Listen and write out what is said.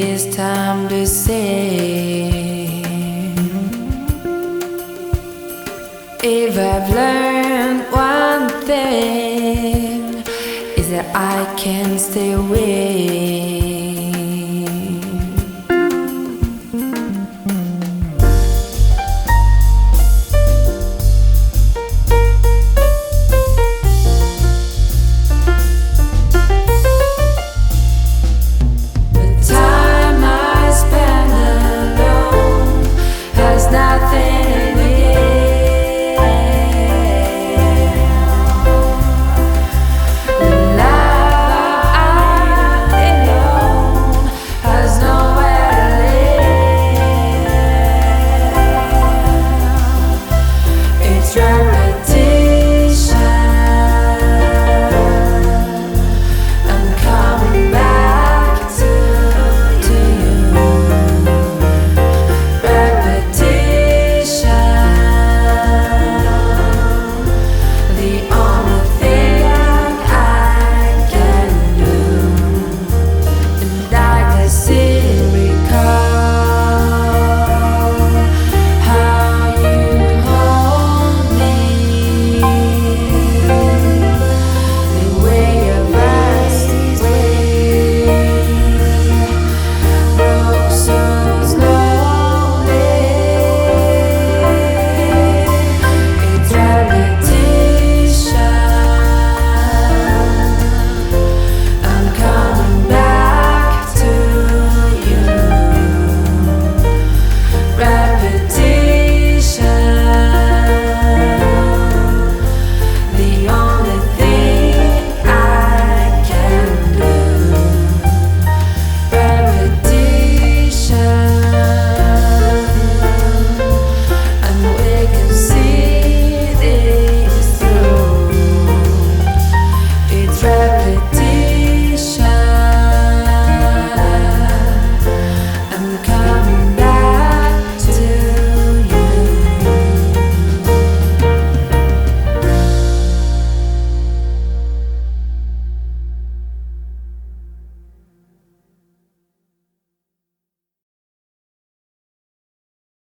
It's time to say. If I've learned one thing, is that I can stay away.